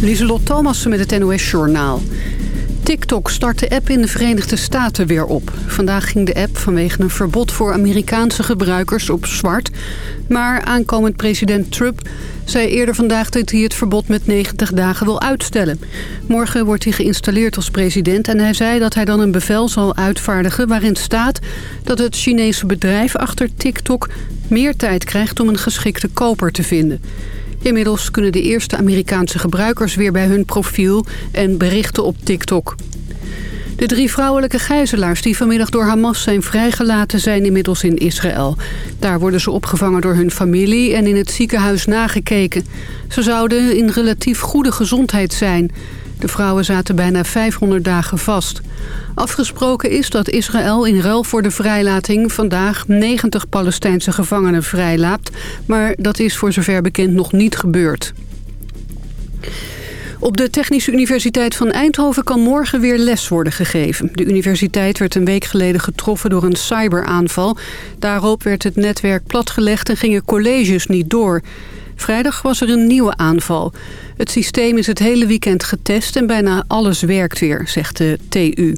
Lieselot Thomassen met het NOS-journaal. TikTok start de app in de Verenigde Staten weer op. Vandaag ging de app vanwege een verbod voor Amerikaanse gebruikers op zwart. Maar aankomend president Trump zei eerder vandaag dat hij het verbod met 90 dagen wil uitstellen. Morgen wordt hij geïnstalleerd als president en hij zei dat hij dan een bevel zal uitvaardigen... waarin staat dat het Chinese bedrijf achter TikTok meer tijd krijgt om een geschikte koper te vinden. Inmiddels kunnen de eerste Amerikaanse gebruikers weer bij hun profiel en berichten op TikTok. De drie vrouwelijke gijzelaars die vanmiddag door Hamas zijn vrijgelaten zijn inmiddels in Israël. Daar worden ze opgevangen door hun familie en in het ziekenhuis nagekeken. Ze zouden in relatief goede gezondheid zijn. De vrouwen zaten bijna 500 dagen vast. Afgesproken is dat Israël in ruil voor de vrijlating vandaag 90 Palestijnse gevangenen vrijlaat. Maar dat is voor zover bekend nog niet gebeurd. Op de Technische Universiteit van Eindhoven kan morgen weer les worden gegeven. De universiteit werd een week geleden getroffen door een cyberaanval. Daarop werd het netwerk platgelegd en gingen colleges niet door. Vrijdag was er een nieuwe aanval. Het systeem is het hele weekend getest en bijna alles werkt weer, zegt de TU.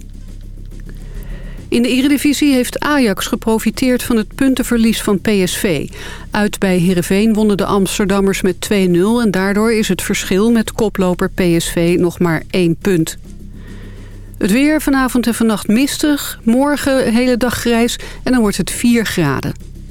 In de Eredivisie heeft Ajax geprofiteerd van het puntenverlies van PSV. Uit bij Heerenveen wonnen de Amsterdammers met 2-0... en daardoor is het verschil met koploper PSV nog maar één punt. Het weer vanavond en vannacht mistig, morgen hele dag grijs en dan wordt het 4 graden.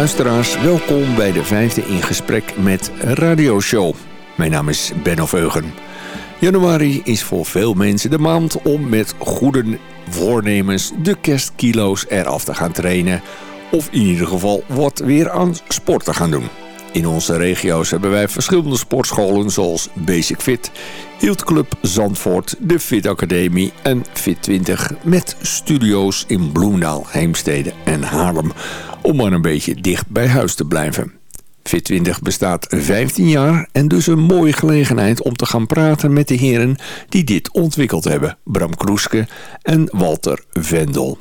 Luisteraars, welkom bij de vijfde in gesprek met Radio Show. Mijn naam is Ben Veugen. Januari is voor veel mensen de maand om met goede voornemens de kerstkilo's eraf te gaan trainen. Of in ieder geval wat weer aan sport te gaan doen. In onze regio's hebben wij verschillende sportscholen zoals Basic Fit, Hield Club Zandvoort, de Fit Academie en Fit 20 met studio's in Bloemendaal, Heemstede en Haarlem om maar een beetje dicht bij huis te blijven. Fit20 bestaat 15 jaar en dus een mooie gelegenheid om te gaan praten met de heren die dit ontwikkeld hebben. Bram Kroeske en Walter Vendel.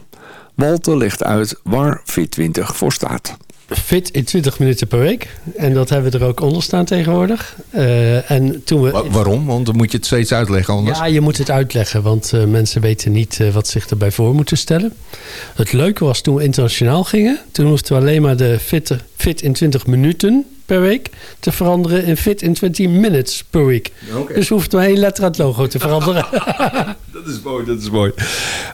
Walter legt uit waar Fit20 voor staat fit in 20 minuten per week. En dat hebben we er ook onder staan tegenwoordig. Uh, en toen we, waarom? Want dan moet je het steeds uitleggen anders. Ja, je moet het uitleggen. Want uh, mensen weten niet uh, wat zich erbij voor moeten stellen. Het leuke was toen we internationaal gingen. Toen hoefden we alleen maar de fit, fit in 20 minuten per week te veranderen in fit in 20 minutes per week. Okay. Dus hoeft maar één letter aan het logo te veranderen. dat is mooi, dat is mooi.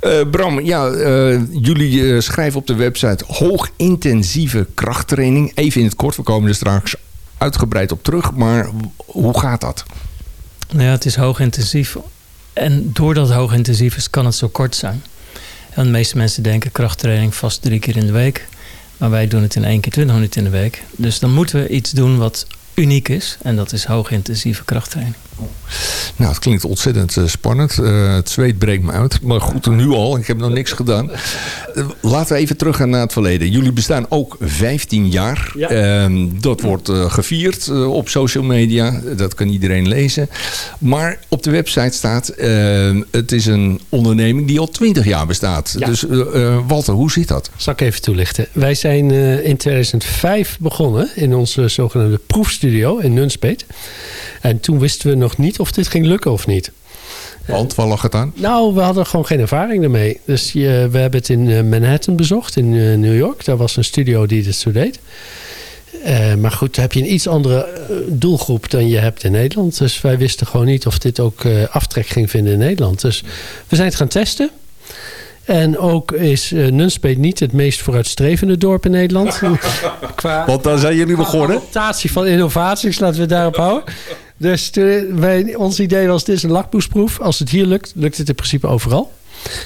Uh, Bram, ja, uh, jullie uh, schrijven op de website hoogintensieve krachttraining. Even in het kort, we komen er straks uitgebreid op terug. Maar hoe gaat dat? Nou ja, het is hoogintensief. En doordat het hoogintensief is, kan het zo kort zijn. En de meeste mensen denken krachttraining vast drie keer in de week. Maar wij doen het in één keer 20 minuten in de week. Dus dan moeten we iets doen wat uniek is. En dat is hoogintensieve krachttraining. Nou, het klinkt ontzettend uh, spannend. Uh, het zweet breekt me uit. Maar goed, nu al. Ik heb nog niks gedaan. Uh, laten we even teruggaan naar het verleden. Jullie bestaan ook 15 jaar. Ja. Ehm, dat wordt gevierd op social media. Dat kan iedereen lezen. Maar op de website staat... Ehm, het is een onderneming die al 20 jaar bestaat. Ja. Dus Walter, hoe zit dat? Zal ik even toelichten. Wij zijn in 2005 begonnen in onze zogenaamde proefstudio in Nunspeet. En toen wisten we nog niet of dit ging lukken of niet. Want, waar lag het aan? Nou, we hadden gewoon geen ervaring ermee. Dus je, we hebben het in eh, Manhattan bezocht, in uh, New York. Daar was een studio die dit zo deed. Uh, maar goed, heb je een iets andere doelgroep dan je hebt in Nederland. Dus wij wisten gewoon niet of dit ook aftrek ging vinden in Nederland. Dus we zijn het gaan testen. En ook is uh, Nunspeet niet het meest vooruitstrevende dorp in Nederland. qua, Want daar zijn jullie begonnen. adaptatie van innovaties, laten we daarop houden. Dus wij, ons idee was, dit is een lakmoesproef. Als het hier lukt, lukt het in principe overal.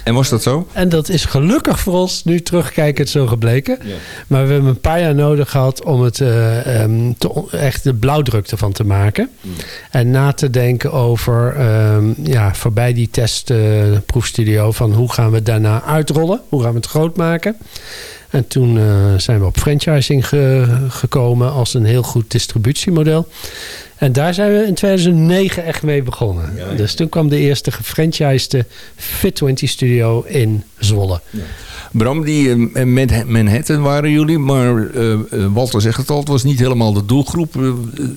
En was dat zo? En dat is gelukkig voor ons nu terugkijkend zo gebleken. Maar we hebben een paar jaar nodig gehad om het uh, um, te, echt de blauwdruk ervan te maken. Mm. En na te denken over, um, ja, voorbij die testproefstudio, uh, van hoe gaan we daarna uitrollen? Hoe gaan we het groot maken? En toen uh, zijn we op franchising ge gekomen als een heel goed distributiemodel. En daar zijn we in 2009 echt mee begonnen. Ja, ja. Dus toen kwam de eerste gefranchisede Fit20 studio in Zwolle. Ja. Bram, die uh, met Manhattan waren jullie, maar uh, Walter zegt het al, het was niet helemaal de doelgroep.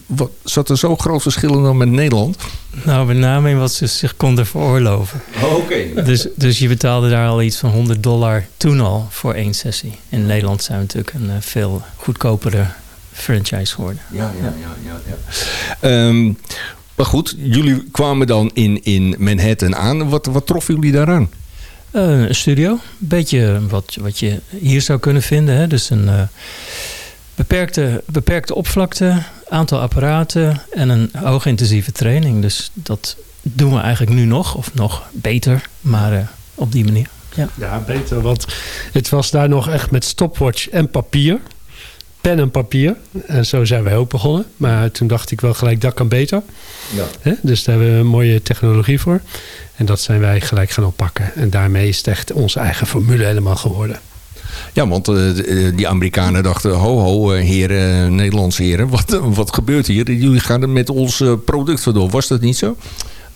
wat, zat er zo groot verschil dan met Nederland? Nou, met name in wat ze zich konden veroorloven. Oh, Oké. Okay. Dus, dus je betaalde daar al iets van 100 dollar toen al voor één sessie. In Nederland zijn we natuurlijk een veel goedkopere franchise geworden. Ja, ja, ja. ja, ja. Um, maar goed, jullie kwamen dan in, in Manhattan aan. Wat, wat troffen jullie daaraan? Uh, een studio. Een beetje wat, wat je hier zou kunnen vinden. Hè? Dus een uh, beperkte, beperkte oppervlakte, aantal apparaten en een hoogintensieve training. Dus dat doen we eigenlijk nu nog, of nog beter, maar uh, op die manier. Ja. ja, beter, want het was daar nog echt met stopwatch en papier pen en papier. En zo zijn wij ook begonnen. Maar toen dacht ik wel gelijk, dat kan beter. Ja. Dus daar hebben we een mooie technologie voor. En dat zijn wij gelijk gaan oppakken. En daarmee is het echt onze eigen formule helemaal geworden. Ja, want uh, die Amerikanen dachten, ho ho heren, Nederlandse heren, wat, wat gebeurt hier? Jullie gaan er met ons product vandoor. Was dat niet zo?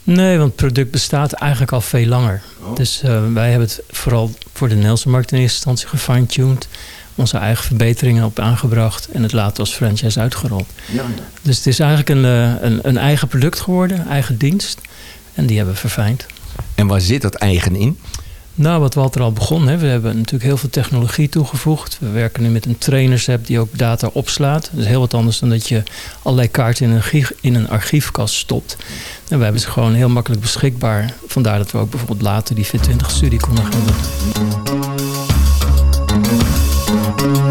Nee, want het product bestaat eigenlijk al veel langer. Oh. Dus uh, wij hebben het vooral voor de Nederlandse markt in eerste instantie gefine-tuned onze eigen verbeteringen op aangebracht en het later als franchise uitgerold. Ja, ja. Dus het is eigenlijk een, een, een, eigen product geworden, eigen dienst. En die hebben we verfijnd. En waar zit dat eigen in? Nou, wat Walter al begon. Hè. We hebben natuurlijk heel veel technologie toegevoegd. We werken nu met een trainersapp die ook data opslaat. Dat is heel wat anders dan dat je allerlei kaarten in een, archief, in een archiefkast stopt. En we hebben ze gewoon heel makkelijk beschikbaar. Vandaar dat we ook bijvoorbeeld later die Fit20-studie konden gaan doen. In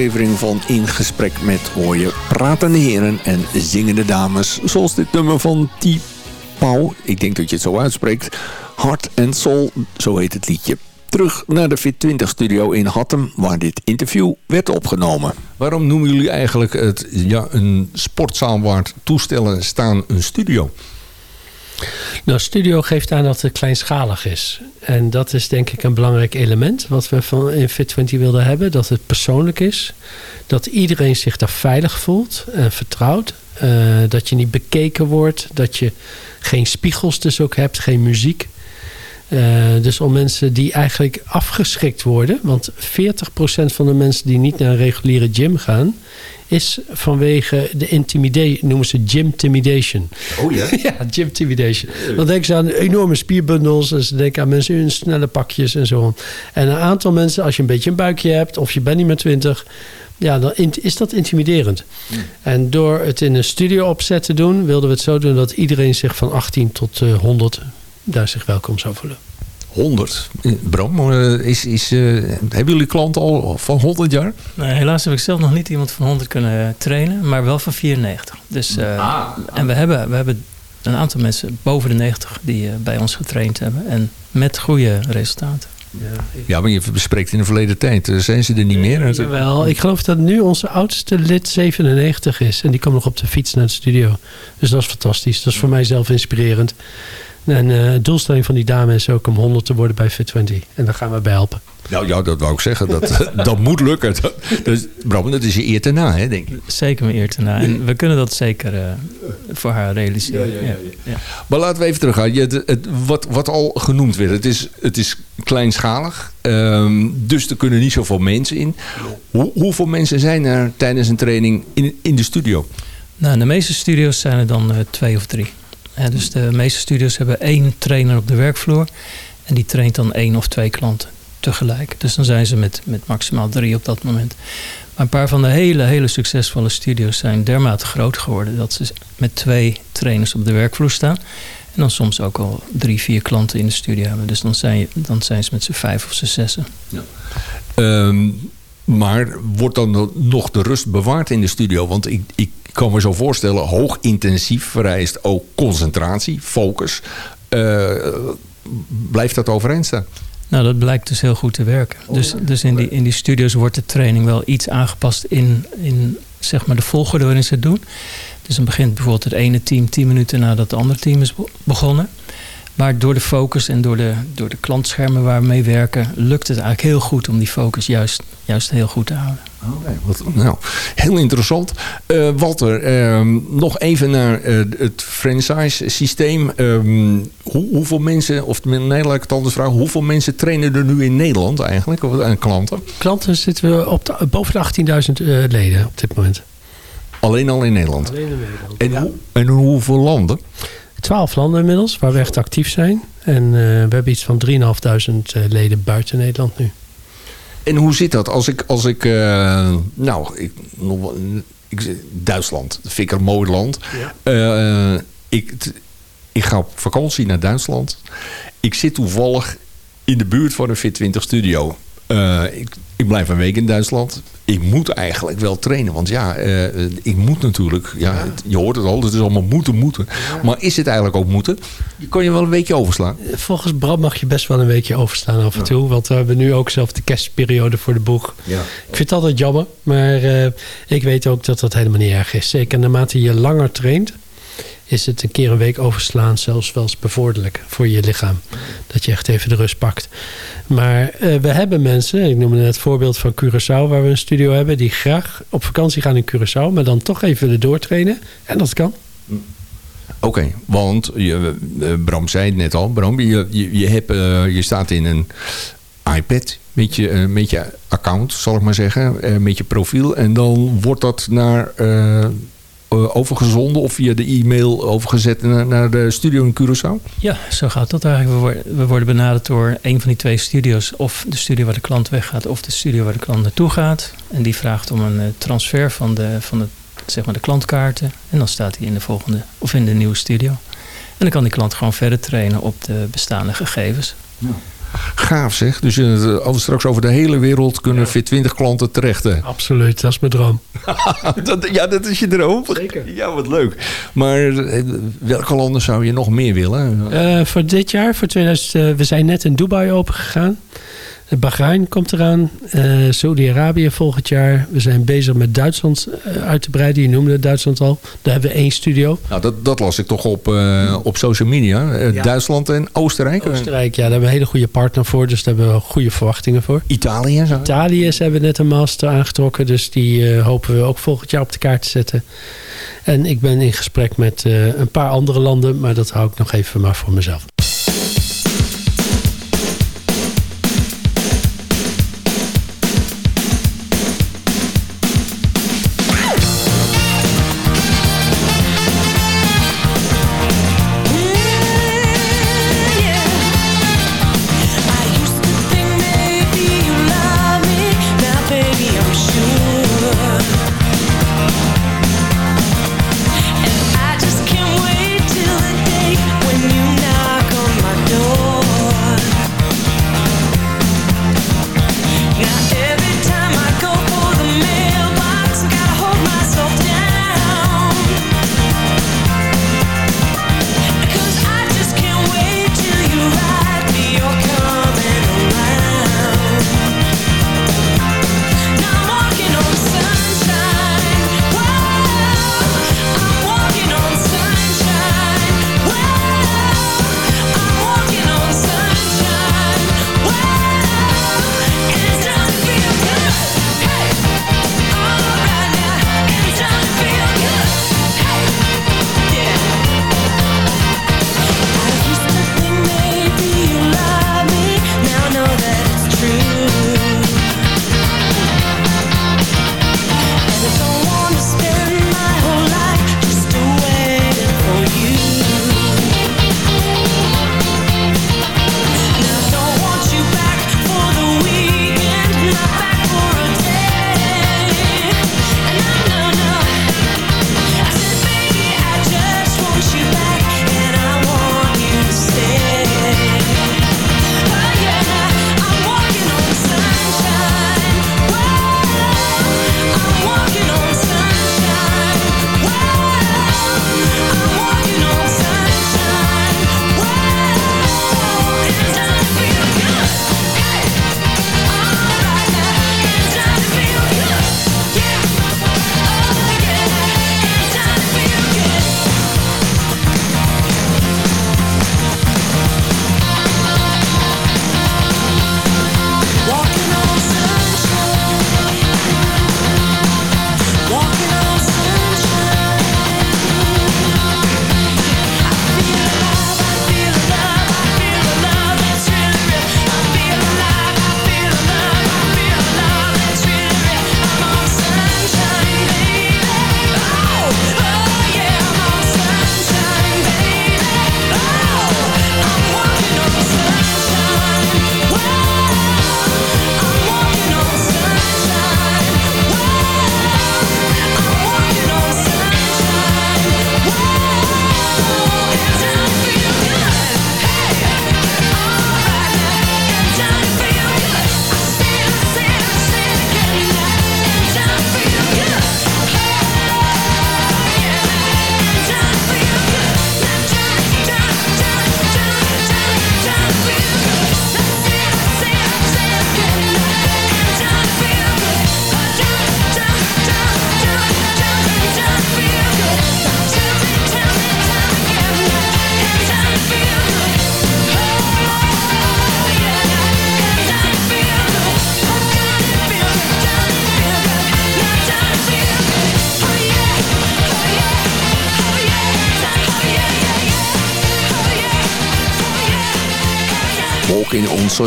aflevering van In Gesprek met hoor je pratende heren en zingende dames. Zoals dit nummer van T. Pauw, ik denk dat je het zo uitspreekt. Heart and Soul, zo heet het liedje. Terug naar de Fit20 studio in Hattem, waar dit interview werd opgenomen. Waarom noemen jullie eigenlijk het ja, een sportzaal waar toestellen staan een studio? Nou, studio geeft aan dat het kleinschalig is. En dat is denk ik een belangrijk element wat we van in Fit20 wilden hebben. Dat het persoonlijk is. Dat iedereen zich daar veilig voelt en vertrouwt. Uh, dat je niet bekeken wordt. Dat je geen spiegels dus ook hebt. Geen muziek. Uh, dus om mensen die eigenlijk afgeschrikt worden. Want 40% van de mensen die niet naar een reguliere gym gaan is vanwege de intimidation, noemen ze gym-timidation. Oh ja? ja, gym-timidation. Dan denken ze aan enorme spierbundels en ze denken aan mensen in snelle pakjes en zo. En een aantal mensen, als je een beetje een buikje hebt of je bent niet meer twintig, ja, dan is dat intimiderend. Hmm. En door het in een studio opzet te doen, wilden we het zo doen dat iedereen zich van 18 tot uh, 100 daar zich welkom zou voelen. 100. Bram, eh, is, is, uh, hebben jullie klanten al van 100 jaar? Nee, helaas heb ik zelf nog niet iemand van 100 kunnen trainen, maar wel van 94. Dus, uh, ah, En we hebben, we hebben een aantal mensen boven de 90 die bij ons getraind hebben. En met goede resultaten. Ja, ja, maar je bespreekt in de verleden tijd. Zijn ze er niet meer? Wel, ik geloof dat nu onze oudste lid 97 is. En die komt nog op de fiets naar de studio. Dus dat is fantastisch. Dat is voor mij zelf inspirerend. En uh, de doelstelling van die dame is ook om 100 te worden bij Fit20. En daar gaan we bij helpen. Nou ja, dat wou ik zeggen. Dat, dat moet lukken. Dat, dus, Bram, dat is je eer te na, hè, denk ik. Zeker mijn eer te na. En we kunnen dat zeker uh, voor haar realiseren. Ja, ja, ja, Maar laten we even teruggaan. Je, het, het, wat, wat al genoemd werd. Het is, het is kleinschalig. Um, dus er kunnen niet zoveel mensen in. Hoe, hoeveel mensen zijn er tijdens een training in, in de studio? Nou, in de meeste studio's zijn er dan uh, twee of drie dus de meeste studios hebben één trainer op de werkvloer. En die traint dan één of twee klanten tegelijk. Dus dan zijn ze met, met maximaal drie op dat moment. Maar een paar van de hele, hele succesvolle studio's zijn dermate groot geworden... dat ze met twee trainers op de werkvloer staan. En dan soms ook al drie, vier klanten in de studio hebben. Dus dan zijn, dan zijn ze met z'n vijf of z'n zessen. Ja. Um, maar wordt dan nog de rust bewaard in de studio? Want ik, ik kan me zo voorstellen, hoog intensief vereist ook concentratie, focus. Uh, blijft dat overeind staan? Nou, dat blijkt dus heel goed te werken. Oh, dus dus in, die, in die studio's wordt de training wel iets aangepast in, in zeg maar de volgorde waarin ze het doen. Dus dan begint bijvoorbeeld het ene team tien minuten nadat het andere team is begonnen. Maar door de focus en door de, door de klantschermen waar we mee werken... lukt het eigenlijk heel goed om die focus juist, juist heel goed te houden. Okay, wat, nou, heel interessant. Uh, Walter, uh, nog even naar uh, het franchise systeem. Ehm, hoe, hoeveel mensen, of nee, laat ik het anders vragen... hoeveel mensen trainen er nu in Nederland eigenlijk? Of, aan klanten? Klanten zitten we op de, boven de 18.000 leden op dit moment. Alleen al in Nederland? Alleen in Nederland, En, ja. en hoeveel landen? Twaalf landen inmiddels, waar we echt actief zijn. En uh, we hebben iets van 3.500 uh, leden buiten Nederland nu. En hoe zit dat? Als ik, als ik uh, nou, ik, ik, Duitsland, vind ik een mooi land. Ja. Uh, ik, ik ga op vakantie naar Duitsland. Ik zit toevallig in de buurt van een Fit20 studio. Uh, ik, ik blijf een week in Duitsland. Ik moet eigenlijk wel trainen. Want ja, uh, ik moet natuurlijk. Ja, ja. Je hoort het al. Het is allemaal moeten, moeten. Ja. Maar is het eigenlijk ook moeten? Je kan je wel een weekje overslaan. Volgens Bram mag je best wel een weekje overslaan af en toe. Want we hebben nu ook zelf de kerstperiode voor de boeg. Ik vind het altijd jammer. Maar uh, ik weet ook dat dat helemaal niet erg is. Zeker naarmate je langer traint is het een keer een week overslaan zelfs wel eens bevorderlijk voor je lichaam. Dat je echt even de rust pakt. Maar uh, we hebben mensen, ik noemde het voorbeeld van Curaçao waar we een studio hebben, die graag op vakantie gaan in Curaçao, maar dan toch even willen doortrainen. En dat kan. Oké, okay, want je, uh, Bram zei het net al, Bram, je, je, je, hebt, je staat in een iPad met je, met je account, zal ik maar zeggen, met je profiel. En dan wordt dat naar overgezonden of via de e-mail overgezet naar, naar, de studio in Curaçao? Ja, zo gaat dat eigenlijk. We worden, we worden benaderd door een van die twee studio's. Of de studio waar de klant weggaat of de studio waar de klant naartoe gaat. En die vraagt om een uh, transfer van, de, van de, zeg maar de klantkaarten. En dan staat hij in de volgende of in de nieuwe studio. En dan kan die klant gewoon verder trainen op de bestaande gegevens. Ja. Gaaf zeg. Dus uh, als straks over de hele wereld kunnen Fit 20 klanten terecht. Hè? Absoluut, dat is mijn droom. dat, ja, dat is je droom. Zeker. Ja, wat leuk. Maar welke landen zou je nog meer willen? Uh, voor dit jaar, voor 2000, we zijn net in Dubai open gegaan. Bahrein komt eraan. Uh, Saudi-Arabië volgend jaar. We zijn bezig met Duitsland uh, uit te breiden. Je noemde Duitsland al. Daar hebben we één studio. Nou, dat, dat las ik toch op, uh, op social media. Ja. Duitsland en Oostenrijk. Oostenrijk, ja. Daar hebben we een hele goede partner voor. Dus daar hebben we goede verwachtingen voor. Italië? Zo? Italië hebben we net een master aangetrokken. Dus die hopen we ook volgend jaar op de kaart te zetten. En ik ben in gesprek met een paar andere landen. Maar dat hou ik nog even maar voor mezelf.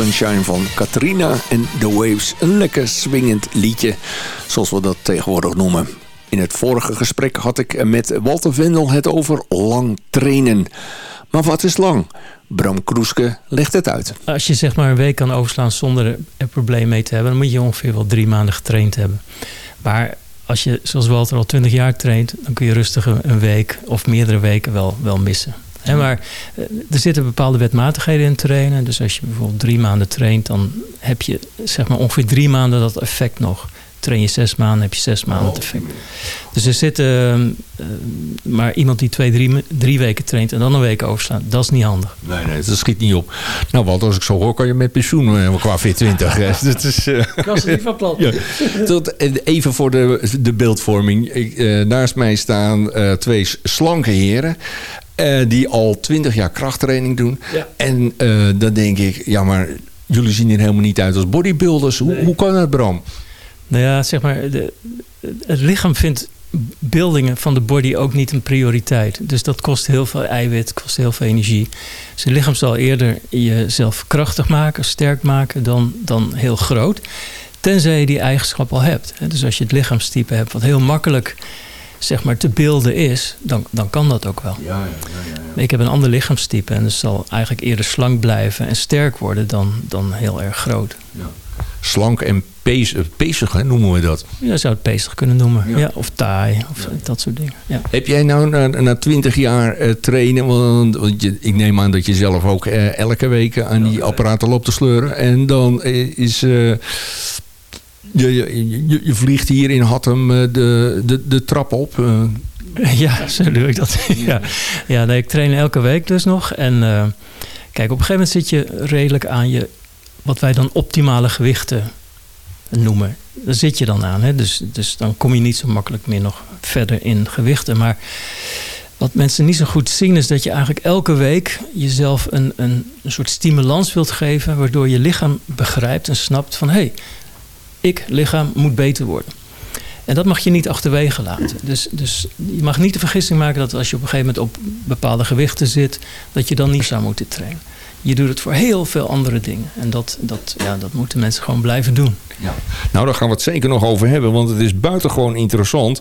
Sunshine van Katrina en The Waves. Een lekker swingend liedje, zoals we dat tegenwoordig noemen. In het vorige gesprek had ik met Walter Vendel het over lang trainen. Maar wat is lang? Bram Kroeske legt het uit. Als je zeg maar een week kan overslaan zonder er probleem mee te hebben... dan moet je ongeveer wel drie maanden getraind hebben. Maar als je, zoals Walter, al twintig jaar traint... dan kun je rustig een week of meerdere weken wel, wel missen. Hè, maar eh, er zitten bepaalde wetmatigheden in trainen. Dus als je bijvoorbeeld drie maanden traint, dan heb je zeg maar ongeveer drie maanden dat effect nog. Train je zes maanden, heb je zes maanden het effect. Dus er zit uh, maar iemand die twee, drie, drie weken traint en dan een week overslaan, dat is niet handig. Nee, nee, dat schiet niet op. Nou, wat als ik zo hoor, kan je met pensioen qua 20. dat is. Uh, was er niet van plan. Ja. Tot, even voor de, de beeldvorming. Ik, uh, naast mij staan twee slanke heren. Die al twintig jaar krachttraining doen. Ja. En dan denk ik, ja, maar jullie zien er helemaal niet uit als bodybuilders. Hoe, nee. hoe kan dat, Bram? Nou ja, zeg maar, de, het lichaam vindt beeldingen van de body ook niet een prioriteit. Dus dat kost heel veel eiwit, kost heel veel energie. Dus je lichaam zal eerder jezelf krachtig maken, sterk maken dan, dan heel groot. Tenzij je die eigenschap al hebt. Dus als je het lichaamstype hebt wat heel makkelijk zeg maar, te beelden is, dan, dan kan dat ook wel. Ja, ja, ja, ja, Ik heb een ander lichaamstype en dus zal eigenlijk eerder slank blijven en sterk worden dan, dan heel erg groot. Ja. Slank en pezig, hè, noemen we dat. Je zou het pezig kunnen noemen. Ja. of taai, of dat soort dingen. Ja. Heb jij nou na, na 20 jaar uh, trainen, want, want je, ik neem aan dat je zelf ook uh, elke week aan die apparaten loopt te sleuren. En dan uh, is... Je, je, je, vliegt hier in Hattem de, de, de trap op. Ja, zo doe ik dat. ja, ja nee, ik train elke week dus nog. En kijk, op een gegeven moment zit je redelijk aan je... wat wij dan optimale gewichten noemen. Daar zit je dan aan. Hè? Dus, dus dan kom je niet zo makkelijk meer nog verder in gewichten. Maar wat mensen niet zo goed zien is dat je eigenlijk elke week jezelf een, een, een soort stimulans wilt geven. Waardoor je lichaam begrijpt en snapt van hé, hey, ik lichaam moet beter worden. En dat mag je niet achterwege laten. Dus, dus je mag niet de vergissing maken dat als je op een gegeven moment op bepaalde gewichten zit, dat je dan niet zou moeten trainen je doet het voor heel veel andere dingen. En dat, dat, ja, dat moeten mensen gewoon blijven doen. Ja. Nou, daar gaan we het zeker nog over hebben, want het is buitengewoon interessant.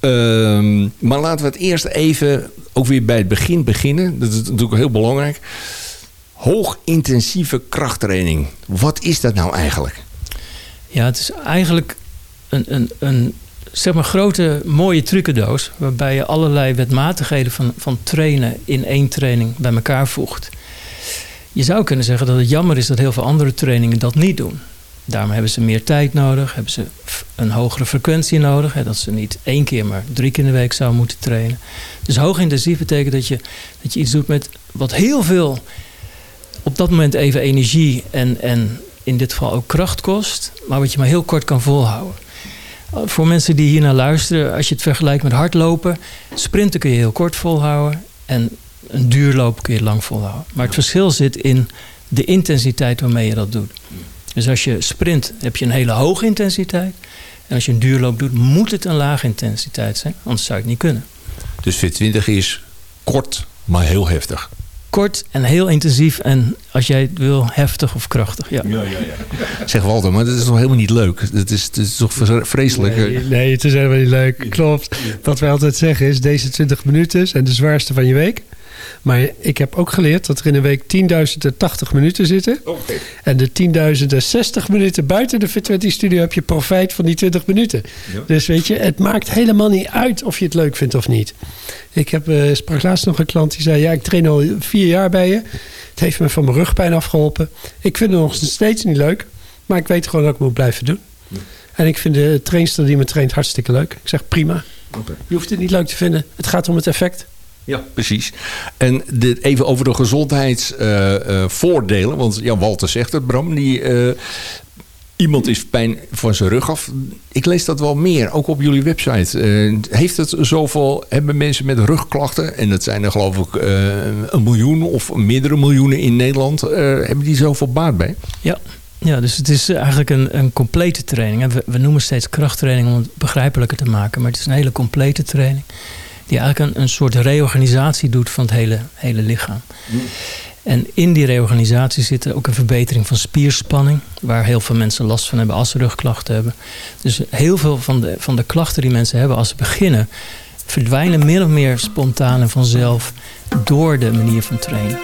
Uh, maar laten we het eerst even ook weer bij het begin beginnen. Dat is natuurlijk heel belangrijk. Hoogintensieve krachttraining. Wat is dat nou eigenlijk? Ja, het is eigenlijk een, een, een zeg maar grote mooie trucendoos... waarbij je allerlei wetmatigheden van, van trainen in één training bij elkaar voegt. Je zou kunnen zeggen dat het jammer is dat heel veel andere trainingen dat niet doen. Daarom hebben ze meer tijd nodig, hebben ze een hogere frequentie nodig. Hè, dat ze niet één keer, maar drie keer in de week zouden moeten trainen. Dus hoogintensief betekent dat je, dat je iets doet met wat heel veel op dat moment even energie en, en in dit geval ook kracht kost, maar wat je maar heel kort kan volhouden. Voor mensen die hier naar luisteren, als je het vergelijkt met hardlopen, sprinten kun je heel kort volhouden en een duurloop kun je lang volhouden. Maar het verschil zit in de intensiteit waarmee je dat doet. Dus als je sprint heb je een hele hoge intensiteit. En als je een duurloop doet, moet het een lage intensiteit zijn. Anders zou het niet kunnen. Dus Fit 20 is kort, maar heel heftig. Kort en heel intensief. En als jij het wil, heftig of krachtig. Ja. Ja, ja, ja. Zeg Walter, maar dat is toch helemaal niet leuk? Dat is, dat is toch vreselijk? Nee, nee, het is helemaal niet leuk. Klopt. Wat wij altijd zeggen is, deze 20 minuten zijn de zwaarste van je week. Maar ik heb ook geleerd dat er in een week 10.080 minuten zitten. Okay. En de 10.060 minuten buiten de Fit20 studio heb je profijt van die 20 minuten. Dus weet je, het maakt helemaal niet uit of je het leuk vindt of niet. Ik heb, uh, sprak laatst nog een klant die zei... ja, ik train al vier jaar bij je. Het heeft me van mijn rugpijn afgeholpen. Ik vind het nog steeds niet leuk. Maar ik weet gewoon dat ik moet blijven doen. En ik vind de trainster die me traint hartstikke leuk. Ik zeg prima. Je hoeft het niet leuk te vinden. Het gaat om het effect. Ja, precies. En dit, even over de gezondheidsvoordelen. Uh, uh, want ja, Walter zegt het, Bram. Uh, iemand is pijn van zijn rug af. Ik lees dat wel meer, ook op jullie website. heeft het zoveel, hebben mensen met rugklachten... en dat zijn er geloof ik een miljoen of meerdere miljoenen in Nederland... hebben die zoveel baat bij? Ja, ja, dus het is eigenlijk een, een complete training. We, we noemen steeds krachttraining om het begrijpelijker te maken. Maar het is een hele complete training die eigenlijk een, een soort reorganisatie doet van het hele, hele lichaam. En in die reorganisatie zit er ook een verbetering van spierspanning, waar heel veel mensen last van hebben als ze rugklachten hebben. Dus heel veel van de, van de klachten die mensen hebben als ze beginnen, verdwijnen meer of meer spontaan en vanzelf door de manier van trainen.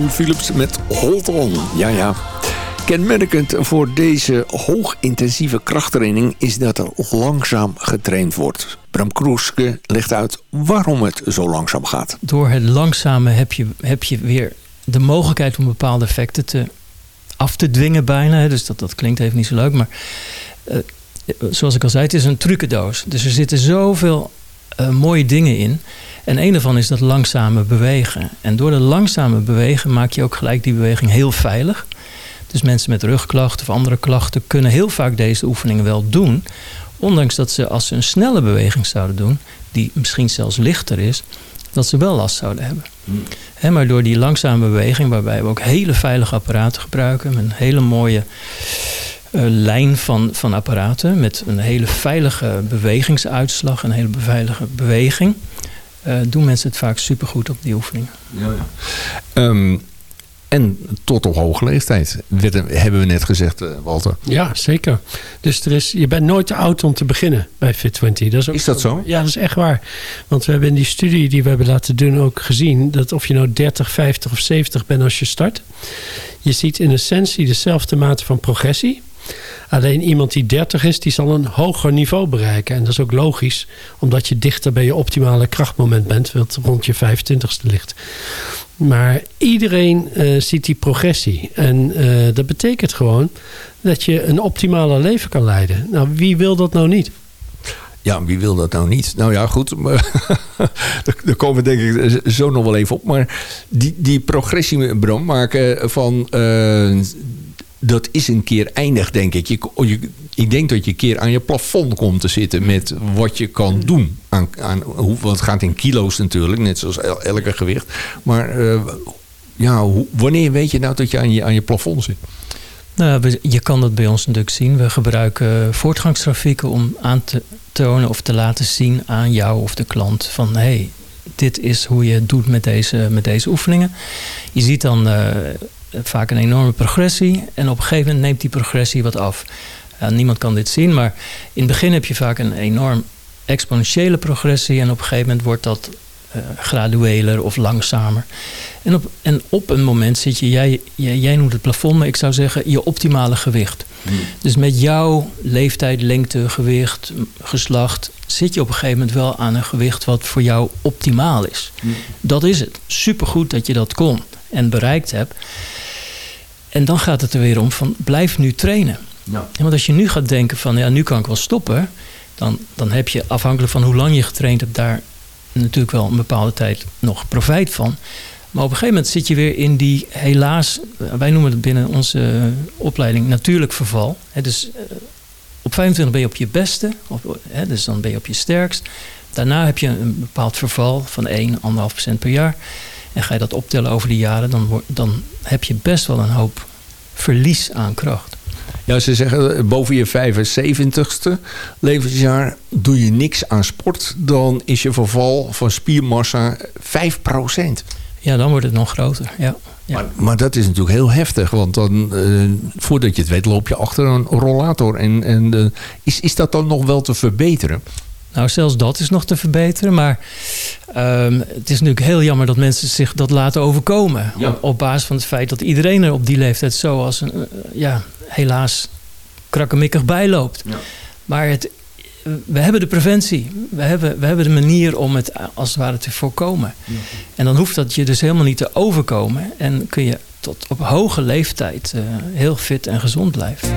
Philips, met Hold On. Ja, ja. Kenmerkend voor deze hoogintensieve krachttraining is dat er langzaam getraind wordt. Bram Kroeske legt uit waarom het zo langzaam gaat. Door het langzame heb je, heb je weer de mogelijkheid om bepaalde effecten te, af te dwingen bijna. Dus dat, dat klinkt even niet zo leuk, maar uh, zoals ik al zei, het is een trucendoos. Dus er zitten zoveel uh, mooie dingen in. En een daarvan is dat langzame bewegen. En door dat langzame bewegen maak je ook gelijk die beweging heel veilig. Dus mensen met rugklachten of andere klachten kunnen heel vaak deze oefeningen wel doen. Ondanks dat ze als ze een snelle beweging zouden doen, die misschien zelfs lichter is, dat ze wel last zouden hebben. Maar door die langzame beweging, waarbij we ook hele veilige apparaten gebruiken, een hele mooie uh, lijn van, van apparaten, met een hele veilige bewegingsuitslag, een hele veilige beweging uh, doen mensen het vaak supergoed op die oefeningen. Ja, ja. Um, en tot op hoge leeftijd, hebben we net gezegd, uh, Walter. Ja, zeker. Dus er is, je bent nooit te oud om te beginnen bij Fit20. Dat is, ook is dat zo? Ja, dat is echt waar. Want we hebben in die studie die we hebben laten doen ook gezien... dat of je nou 30, 50 of 70 bent als je start... je ziet in essentie dezelfde mate van progressie... Alleen iemand die 30 is, die zal een hoger niveau bereiken. En dat is ook logisch, omdat je dichter bij je optimale krachtmoment bent, wat rond je 25ste ligt. Maar iedereen uh, ziet die progressie. En uh, dat betekent gewoon dat je een optimale leven kan leiden. Nou, wie wil dat nou niet? Ja, wie wil dat nou niet? Nou ja, goed. Daar komen we denk ik zo nog wel even op. Maar die, die progressie, Bram, maken van... Uh, dat is een keer eindig, denk ik. Je, ik denk dat je een keer aan je plafond komt te zitten... met wat je kan doen. Aan, aan, het gaat in kilo's natuurlijk, net zoals elke gewicht. Maar uh, ja, wanneer weet je nou dat je aan je, aan je plafond zit? Nou, je kan dat bij ons natuurlijk zien. We gebruiken voortgangsgrafieken om aan te tonen of te laten zien aan jou of de klant van hé, hey, dit is hoe je het doet met deze, met deze oefeningen. Je ziet dan uh, vaak een enorme progressie en op een gegeven moment neemt die progressie wat af. Uh, niemand kan dit zien, maar in het begin heb je vaak een enorm exponentiële progressie en op een gegeven moment wordt dat uh, gradueler of langzamer. En op, en op een moment zit je, jij, jij, jij noemt het plafond, maar ik zou zeggen je optimale gewicht. Hmm. Dus met jouw leeftijd, lengte, gewicht, geslacht, zit je op een gegeven moment wel aan een gewicht wat voor jou optimaal is. Hmm. Dat is het. Supergoed dat je dat kon en bereikt hebt. En dan gaat het er weer om van blijf nu trainen. Ja. Want als je nu gaat denken van ja, nu kan ik wel stoppen, dan, dan heb je afhankelijk van hoe lang je getraind hebt daar natuurlijk wel een bepaalde tijd nog profijt van. Maar op een gegeven moment zit je weer in die helaas, wij noemen het binnen onze opleiding natuurlijk verval. dus eh, op 25 ben je op je beste, dus dan ben je op je sterkst. Daarna heb je een bepaald verval van 1, 1,5% per jaar. En ga je dat optellen over de jaren, dan, dan heb je best wel een hoop verlies aan kracht. Ja, ze zeggen eh, boven je 75ste levensjaar doe je niks aan sport. Dan is je verval van spiermassa 5%. Ja, dan wordt het nog groter. Ja. ja. Maar, maar, dat is natuurlijk heel heftig. Want dan, uh, voordat je het weet, loop je achter een rollator. En, en uh, is, is dat dan nog wel te verbeteren? Nou, zelfs dat is nog te verbeteren. Maar um, het is natuurlijk heel jammer dat mensen zich dat laten overkomen. Ja. Op, op, basis van het feit dat iedereen er op die leeftijd zo als een, uh, ja, helaas krakkemikkig bijloopt. Ja. Maar het, we hebben de preventie. We hebben, we hebben de manier om het als het ware te voorkomen. Ja. En dan hoeft dat je dus helemaal niet te overkomen. En kun je tot op hoge leeftijd uh, heel fit en gezond blijven.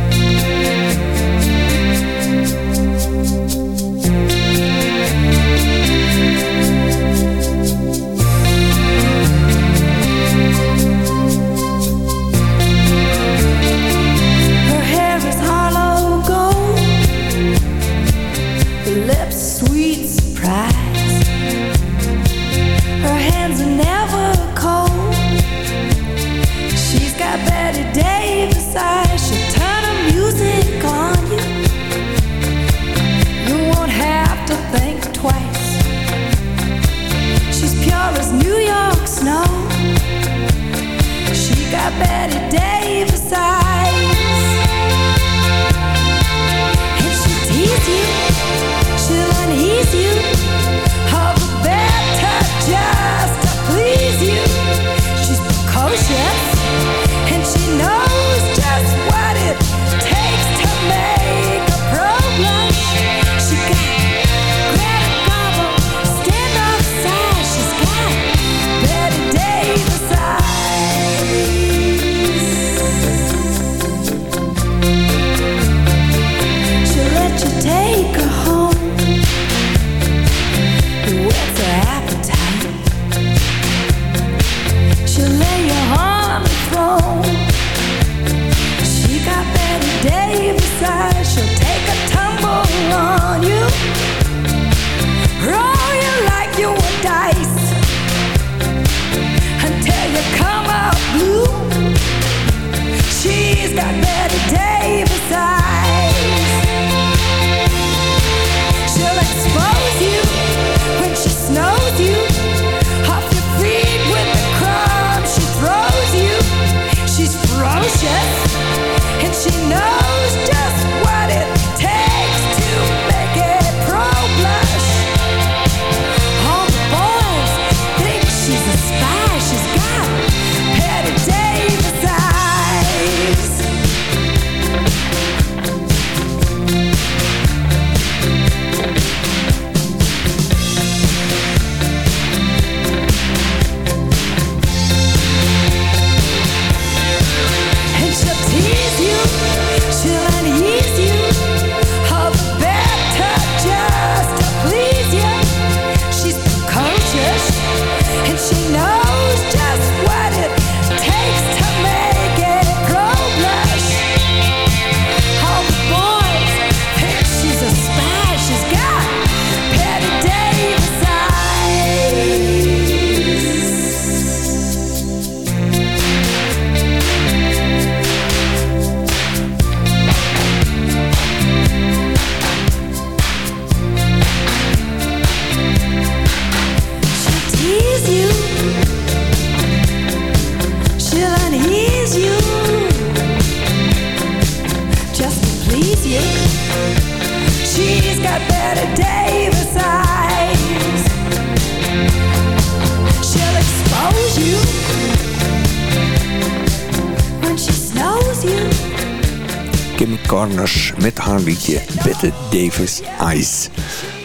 Davis Ice.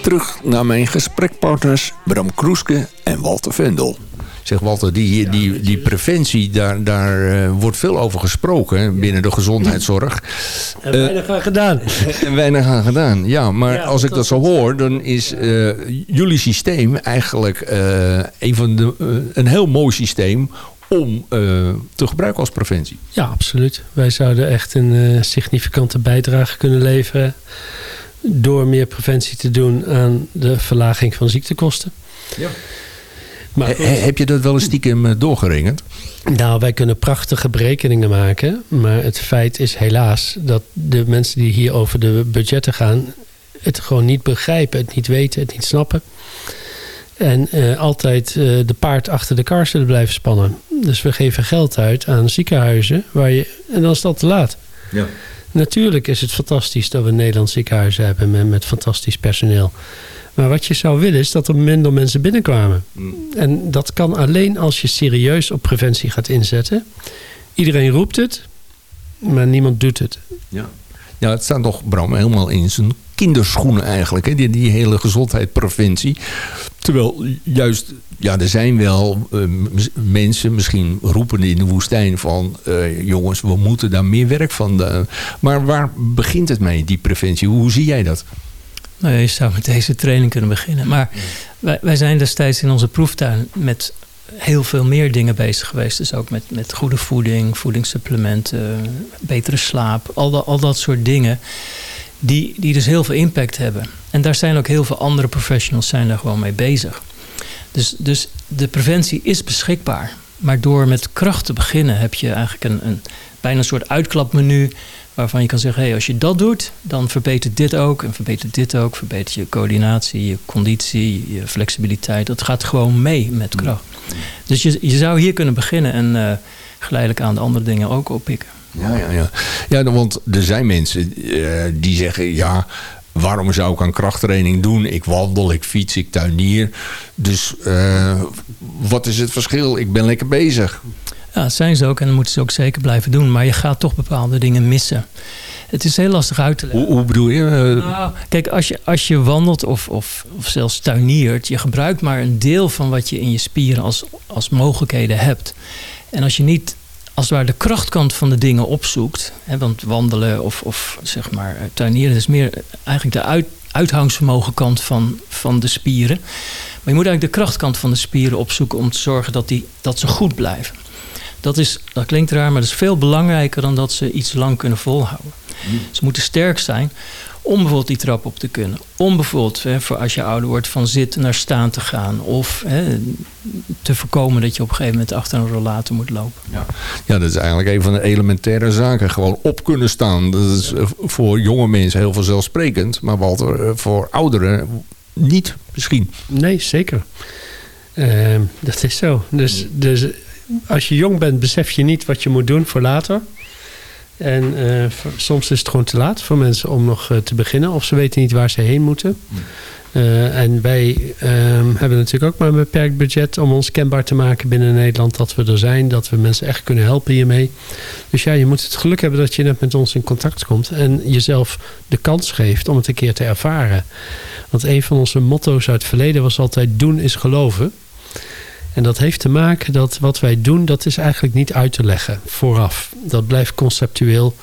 Terug naar mijn gesprekpartners Bram Kroeske en Walter Vendel. Zeg Walter, die, die, die preventie, daar, daar uh, wordt veel over gesproken binnen de gezondheidszorg. En weinig aan gedaan. En weinig aan gedaan, ja. Maar ja, als ik dat zo hoor, dan is uh, jullie systeem eigenlijk uh, een, van de, een heel mooi systeem om te gebruiken als preventie. Ja, absoluut. Wij zouden echt een significante bijdrage kunnen leveren... door meer preventie te doen aan de verlaging van ziektekosten. Ja. Maar He, heb je dat wel eens stiekem doorgeringend? Nou, wij kunnen prachtige berekeningen maken. Maar het feit is helaas dat de mensen die hier over de budgetten gaan... het gewoon niet begrijpen, het niet weten, het niet snappen. En uh, altijd uh, de paard achter de kar zullen blijven spannen. Dus we geven geld uit aan ziekenhuizen. Waar je, en dan is dat te laat. Ja. Natuurlijk is het fantastisch dat we Nederlands ziekenhuizen hebben met, met fantastisch personeel. Maar wat je zou willen is dat er minder mensen binnenkwamen. Mm. En dat kan alleen als je serieus op preventie gaat inzetten. Iedereen roept het, maar niemand doet het. Ja, ja het staat toch, Bram, helemaal in zijn kinderschoenen eigenlijk. Hè? Die, hele gezondheidspreventie. Terwijl juist, ja, er zijn wel uh, mensen, misschien roepende in de woestijn van... Uh, jongens, we moeten daar meer werk van... De, maar waar begint het mee, die preventie? Hoe, zie jij dat? Nou, je zou met deze training kunnen beginnen. Maar wij, wij zijn destijds in onze proeftuin met heel veel meer dingen bezig geweest. Dus ook met, met goede voeding, voedingssupplementen, betere slaap. Al, al dat soort dingen. Die, die dus heel veel impact hebben. En daar zijn ook heel veel andere professionals zijn daar gewoon mee bezig. Dus, dus de preventie is beschikbaar. Maar door met kracht te beginnen heb je eigenlijk een, een bijna een soort uitklapmenu waarvan je kan zeggen, hey, als je dat doet, dan verbetert dit ook en verbetert dit ook. Verbetert je coördinatie, je conditie, je flexibiliteit. Dat gaat gewoon mee met kracht. Dus je, je zou hier kunnen beginnen en uh, geleidelijk aan de andere dingen ook oppikken. Ja, ja, ja. ja want er zijn mensen uh, die zeggen, ja, waarom zou ik aan krachttraining doen? Ik wandel, ik fiets, ik tuinier. Dus uh, wat is het verschil? Ik ben lekker bezig. Ja, dat zijn ze ook en dat moeten ze ook zeker blijven doen. Maar je gaat toch bepaalde dingen missen. Het is heel lastig uit te leggen. Hoe, hoe bedoel je? Nou, kijk, als je, als je wandelt of, of, of zelfs tuiniert... je gebruikt maar een deel van wat je in je spieren als, als mogelijkheden hebt. En als je niet als het ware de krachtkant van de dingen opzoekt... Hè, want wandelen of, of zeg maar tuinieren... is meer eigenlijk de uit, uithoudingsvermogenkant van, van de spieren. Maar je moet eigenlijk de krachtkant van de spieren opzoeken... om te zorgen dat, die, dat ze goed blijven. Dat, is, dat klinkt raar, maar dat is veel belangrijker dan dat ze iets lang kunnen volhouden. Mm. Ze moeten sterk zijn om bijvoorbeeld die trap op te kunnen. Om bijvoorbeeld, hè, voor als je ouder wordt, van zitten naar staan te gaan. Of hè, te voorkomen dat je op een gegeven moment achter een rollator moet lopen. Ja. ja, dat is eigenlijk een van de elementaire zaken. Gewoon op kunnen staan. Dat is eh, voor jonge mensen heel vanzelfsprekend. Maar Walter, eh, voor ouderen niet misschien. Nee, zeker. Uh, dat is zo. Dus, dus als je jong bent, besef je niet wat je moet doen voor later. En uh, soms is het gewoon te laat voor mensen om nog uh, te beginnen. Of ze weten niet waar ze heen moeten. Uh, en wij ehm, hebben natuurlijk ook maar een beperkt budget om ons kenbaar te maken binnen Nederland. Dat we er zijn, dat we mensen echt kunnen helpen hiermee. Dus ja, je moet het geluk hebben dat je net met ons in contact komt. En jezelf de kans geeft om het een keer te ervaren. Want een van onze motto's uit het verleden was altijd doen is geloven. En dat heeft te maken dat wat wij doen, dat is eigenlijk niet uit te leggen vooraf. Dat blijft conceptueel.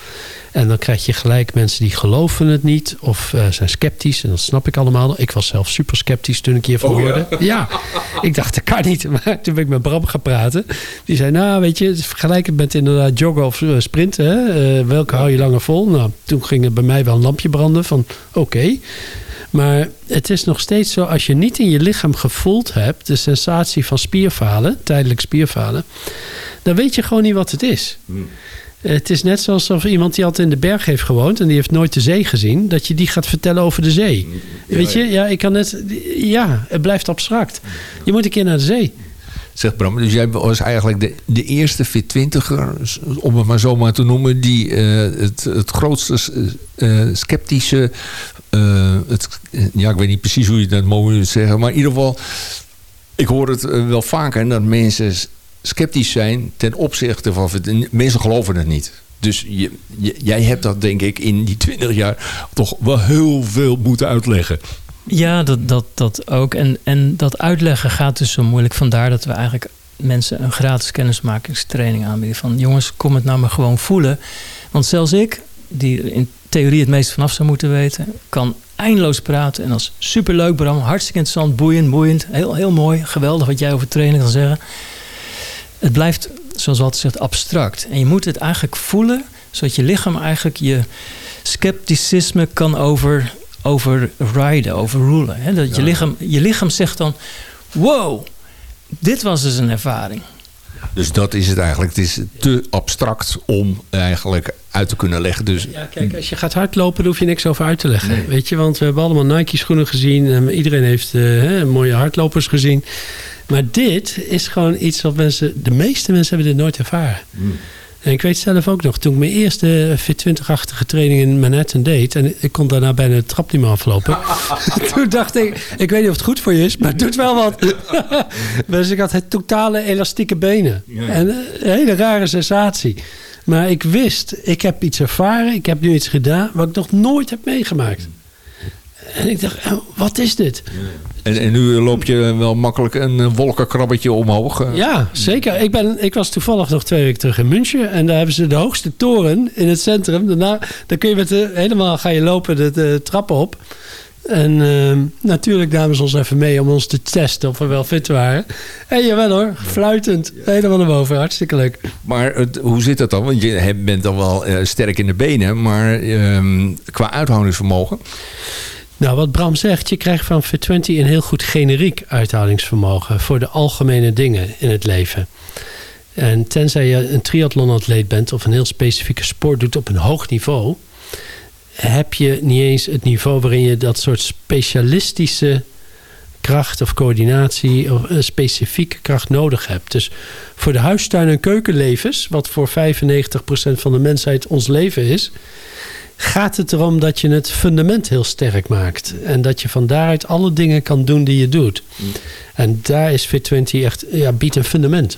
En dan krijg je gelijk mensen die geloven het niet of uh, zijn sceptisch. En dat snap ik allemaal. Ik was zelf super sceptisch toen ik hiervan oh, hoorde. Ja? ja? ik dacht dat kan niet. Maar toen ben ik met Bram gaan praten. Die zei, nou weet je, vergelijk het met inderdaad joggen of uh, sprinten. Hè? Uh, welke hou je langer vol? Nou, toen ging er bij mij wel een lampje branden van oké. Okay. Maar het is nog steeds zo, als je niet in je lichaam gevoeld hebt... de sensatie van spierfalen, tijdelijk spierfalen... dan weet je gewoon niet wat het is. Hmm. Het is net zoals of iemand die altijd in de berg heeft gewoond... en die heeft nooit de zee gezien... dat je die gaat vertellen over de zee. Hmm. weet je, ja, ik kan net... Ja, het blijft abstract. Je moet een keer naar de zee. Zegt Bram, dus jij was eigenlijk de, de eerste fit 20 om het maar zo maar te noemen... die uh, het, het grootste uh, sceptische eh, het, ja, ik weet niet precies hoe je dat moet zeggen. Maar in ieder geval, ik hoor het eh, wel vaker dat mensen sceptisch zijn ten opzichte van... Mensen geloven het niet. Dus je, jij hebt dat denk ik in die twintig jaar toch wel heel veel moeten uitleggen. Ja, dat, dat, dat ook. En, en dat uitleggen gaat dus zo moeilijk. Vandaar dat we eigenlijk mensen een gratis kennismakingstraining aanbieden. Van jongens, kom het nou maar gewoon voelen. Want zelfs ik, die in theorie het meest vanaf zou moeten weten, kan eindeloos praten. En dat is superleuk, Bram. Hartstikke interessant, boeiend, boeiend. Heel, heel mooi, geweldig wat jij over training kan zeggen. Het blijft, zoals altijd zegt, abstract. En je moet het eigenlijk voelen, zodat je lichaam eigenlijk je scepticisme kan over, overriden, overrulen. Dat je, lichaam, je lichaam zegt dan, wow, dit was dus een ervaring. Dus dat is het eigenlijk. Het is te abstract om eigenlijk uit te kunnen leggen. Dus... Ja, kijk, als je gaat hardlopen, hoef je niks over uit te leggen. Weet je, want we hebben allemaal Nike-schoenen gezien. En iedereen heeft uh, mooie hardlopers gezien. Maar dit is gewoon iets wat mensen... De meeste mensen hebben dit nooit ervaren. Hmm. En ik weet zelf ook nog, toen ik mijn eerste Fit20-achtige training in Manhattan deed... en ik kon daarna bijna de trap niet meer aflopen... toen dacht ik, ik weet niet of het goed voor je is, maar het doet wel wat. dus ik had het totale elastieke benen. En een hele rare sensatie. Maar ik wist, ik heb iets ervaren, ik heb nu iets gedaan... wat ik nog nooit heb meegemaakt. En ik dacht, oh, wat is dit? En, en, nu loop je wel makkelijk een wolkenkrabbetje omhoog. Eh. Ja, zeker. Ik, ben, ik was toevallig nog twee weken terug in München. En daar hebben ze de hoogste toren in het centrum. Daarna dan kun je met de, helemaal ga je lopen de, de trappen op. En uh, natuurlijk namen ze ons even mee om ons te testen of we wel fit waren. En jawel hoor, fluitend. Helemaal naar boven, hartstikke leuk. Maar het, hoe zit dat dan? Want je bent dan wel uh, sterk in de benen, maar uh, qua uithoudingsvermogen... Nou, wat Bram zegt, je krijgt van Fit20 een heel goed generiek uithoudingsvermogen voor de algemene dingen in het leven. En tenzij je een triathlonatleet bent of een heel specifieke sport doet op een hoog niveau, heb je niet eens het niveau waarin je dat soort specialistische kracht of coördinatie of een specifieke kracht nodig hebt. Dus voor de huistuin- en keukenlevens, wat voor 95% van de mensheid ons leven is, gaat het erom dat je het fundament heel sterk maakt. En dat je van daaruit alle dingen kan doen die je doet. En daar is Fit20 echt, ja, biedt een fundament.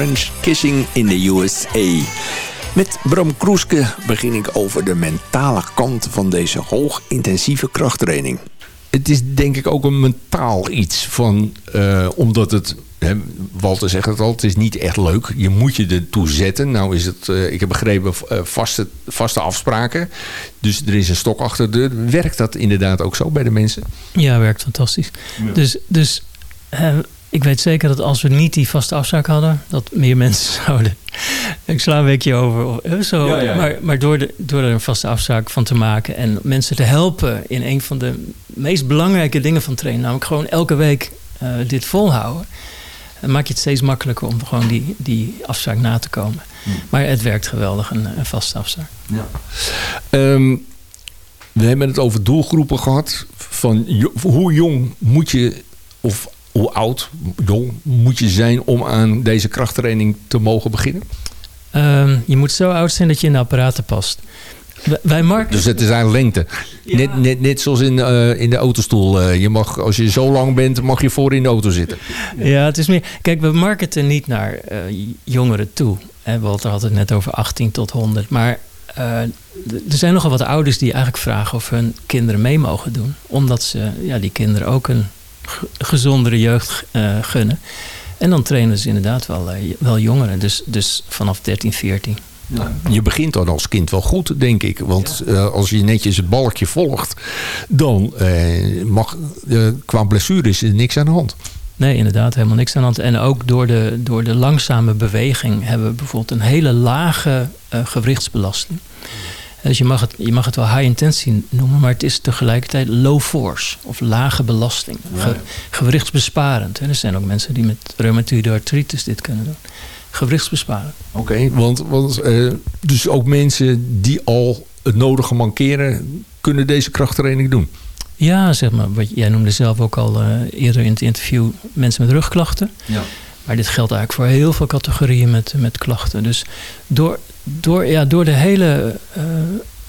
French Kissing in the USA. Met Bram Kroeske begin ik over de mentale kant van deze hoogintensieve krachttraining. Het is denk ik ook een mentaal iets van, uh, omdat het He, Walter zegt het al, het is niet echt leuk. Je moet je ertoe zetten. Nou is het, uh, ik heb begrepen, uh, vaste, vaste afspraken. Dus er is een stok achter de deur. Werkt dat inderdaad ook zo bij de mensen? Ja, werkt fantastisch. Ja. Dus, dus uh, ik weet zeker dat als we niet die vaste afspraak hadden... dat meer mensen zouden... ik sla een weekje over. Of, zo. Ja, ja. Maar, maar door, de, door er een vaste afspraak van te maken... en mensen te helpen in een van de meest belangrijke dingen van trainen... namelijk gewoon elke week dit volhouden dan maak je het steeds makkelijker om gewoon die, die afspraak na te komen. Hmm. Maar het werkt geweldig, een, een vaste afspraak. Ja. Um, we hebben het over doelgroepen gehad. Van hoe jong moet je, of hoe oud, jong moet je zijn om aan deze krachttraining te mogen beginnen? Um, je moet zo oud zijn dat je in de apparaten past. Wij. Dus het is eigenlijk lengte. Ja. Net, net, net zoals in, uh, in de autostoel. Uh, je mag, als je zo lang bent, mag je voor in de auto zitten. Ja, het is meer... Kijk, we marketen niet naar uh, jongeren toe. Hè, Walter had het net over 18 tot 100. Maar er zijn nogal wat ouders die eigenlijk vragen of hun kinderen mee mogen doen. Omdat ze ja, die kinderen ook een gezondere jeugd gunnen. En dan trainen ze inderdaad wel, wel jongeren. Dus, dus vanaf 13, 14. Ja. Je begint dan als kind wel goed, denk ik. Want ja. uh, als je netjes het balkje volgt, dan uh, mag, uh, qua blessures is er niks aan de hand. Nee, inderdaad, helemaal niks aan de hand. En ook door de, door de langzame beweging hebben we bijvoorbeeld een hele lage gewrichtsbelasting. Dus je mag, het, je mag het wel high intensity noemen, maar het is tegelijkertijd low force of lage belasting. Ja. Ge, gewrichtsbesparend. Er zijn ook mensen die met reumatoïde artritis dit kunnen doen gewrichtsbesparend. Oké, okay, want, want uh, dus ook mensen die al het nodige mankeren... kunnen deze krachttraining doen? Ja, zeg maar. Wat, jij noemde zelf ook al uh, eerder in het interview mensen met rugklachten. Ja. Maar dit geldt eigenlijk voor heel veel categorieën met, met klachten. Dus door, door, ja, door de hele uh,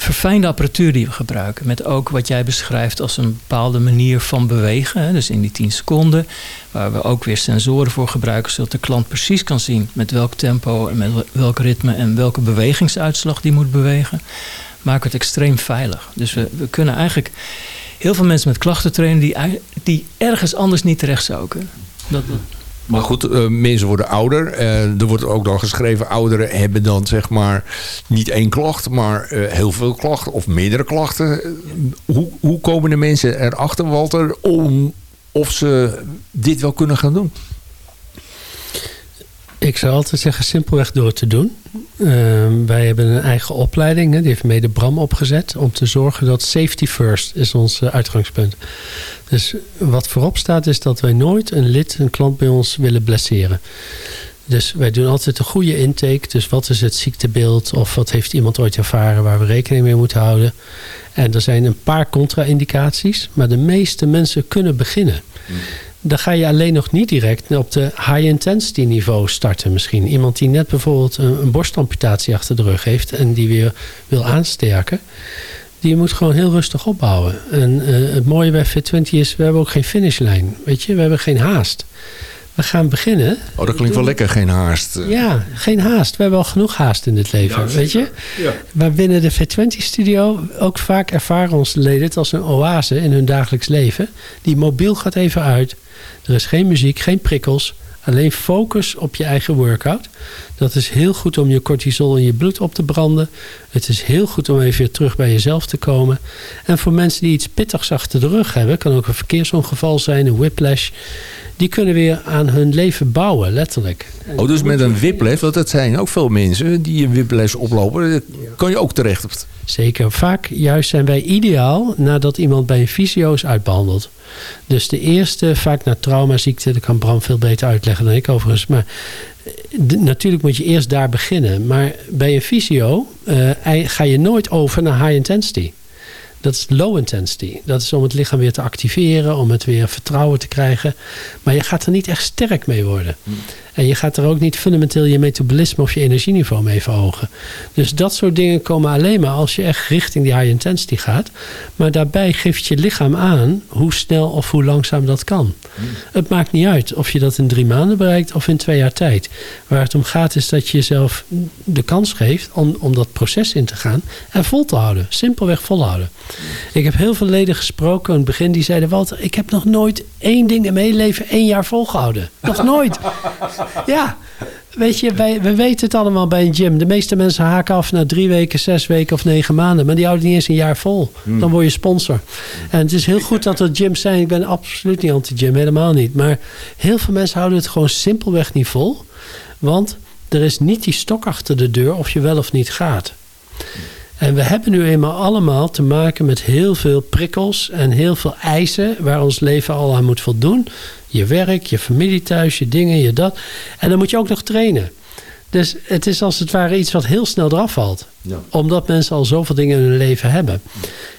verfijnde apparatuur die we gebruiken. Met ook wat jij beschrijft als een bepaalde manier van bewegen. Hè, dus in die 10 seconden. Waar we ook weer sensoren voor gebruiken. Zodat de klant precies kan zien met welk tempo en met welk ritme en welke bewegingsuitslag die moet bewegen. Maken het extreem veilig. Dus we, we kunnen eigenlijk heel veel mensen met klachten trainen die, die ergens anders niet terecht zouden kunnen. Dat, dat maar goed, uh, mensen worden ouder. Uh, er wordt ook dan geschreven, ouderen hebben dan zeg maar niet één klacht, maar uh, heel veel klachten of meerdere klachten. hoe, hoe komen de mensen erachter, Walter, om of ze dit wel kunnen gaan doen? Ik zou altijd zeggen, simpelweg door te doen. Uh, wij hebben een eigen opleiding, hè, die heeft mede Bram opgezet... om te zorgen dat safety first is ons uh, uitgangspunt. Dus wat voorop staat is dat wij nooit een lid, een klant bij ons willen blesseren. Dus wij doen altijd een goede intake. Dus wat is het ziektebeeld of wat heeft iemand ooit ervaren waar we rekening mee moeten houden. En er zijn een paar contra-indicaties, maar de meeste mensen kunnen beginnen. Mm dan ga je alleen nog niet direct op de high intensity niveau starten misschien. Iemand die net bijvoorbeeld een, een borstamputatie achter de rug heeft en die weer wil aansterken. Die moet gewoon heel rustig opbouwen. En uh, het mooie bij Fit20 is, we hebben ook geen finishlijn. Weet je, we hebben geen haast. We gaan beginnen. Oh, dat klinkt wel lekker, geen haast. Ja, geen haast. We hebben al genoeg haast in het leven, ja, weet je. Ja. Maar binnen de Fit20-studio ook vaak ervaren onze leden het als een oase in hun dagelijks leven. Die mobiel gaat even uit. Er is geen muziek, geen prikkels. Alleen focus op je eigen workout. Dat is heel goed om je cortisol in je bloed op te branden. Het is heel goed om even weer terug bij jezelf te komen. En voor mensen die iets pittigs achter de rug hebben... kan ook een verkeersongeval zijn, een whiplash... die kunnen weer aan hun leven bouwen, letterlijk. Oh, dus met een whiplash, want dat zijn ook veel mensen... die een whiplash oplopen, kan je ook terecht op. Zeker. Vaak juist zijn wij ideaal nadat iemand bij een fysio is uitbehandeld. Dus de eerste, vaak naar traumaziekte, dat kan Bram veel beter uitleggen dan ik overigens. Maar de, natuurlijk moet je eerst daar beginnen. Maar bij een fysio uh, ga je nooit over naar high intensity. Dat is low intensity. Dat is om het lichaam weer te activeren, om het weer vertrouwen te krijgen. Maar je gaat er niet echt sterk mee worden. En je gaat er ook niet fundamenteel je metabolisme of je energieniveau mee verhogen. Dus dat soort dingen komen alleen maar als je echt richting die high intensity gaat. Maar daarbij geeft je lichaam aan hoe snel of hoe langzaam dat kan. Het maakt niet uit of je dat in drie maanden bereikt of in twee jaar tijd. Waar het om gaat is dat je jezelf de kans geeft om, om dat proces in te gaan en vol te houden. Simpelweg volhouden. Ik heb heel veel leden gesproken in het begin die zeiden: Walter, ik heb nog nooit één ding in mijn leven één jaar volgehouden. Nog nooit. Ja, weet je, wij, we weten het allemaal bij een gym. De meeste mensen haken af na drie weken, zes weken of negen maanden. Maar die houden niet eens een jaar vol. Dan word je sponsor. En het is heel goed dat er gyms zijn. Ik ben absoluut niet anti-gym, helemaal niet. Maar heel veel mensen houden het gewoon simpelweg niet vol. Want er is niet die stok achter de deur of je wel of niet gaat. En we hebben nu eenmaal allemaal te maken met heel veel prikkels en heel veel eisen waar ons leven al aan moet voldoen. Je werk, je familie thuis, je dingen, je dat. En dan moet je ook nog trainen. Dus het is als het ware iets wat heel snel eraf valt. Omdat mensen al zoveel dingen in hun leven hebben.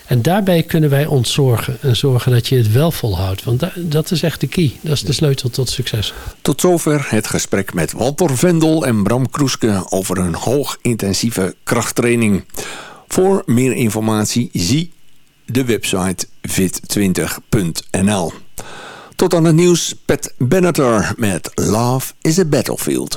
En daarbij kunnen wij ontzorgen en zorgen dat je het wel volhoudt. Want dat is echt de key. Dat is de sleutel tot succes. Tot zover het gesprek met Walter Vendel en Bram Kroeske over een hoogintensieve krachttraining. Voor meer informatie zie de website fit20.nl. Tot aan het nieuws, Pat Benatar met Love is a Battlefield.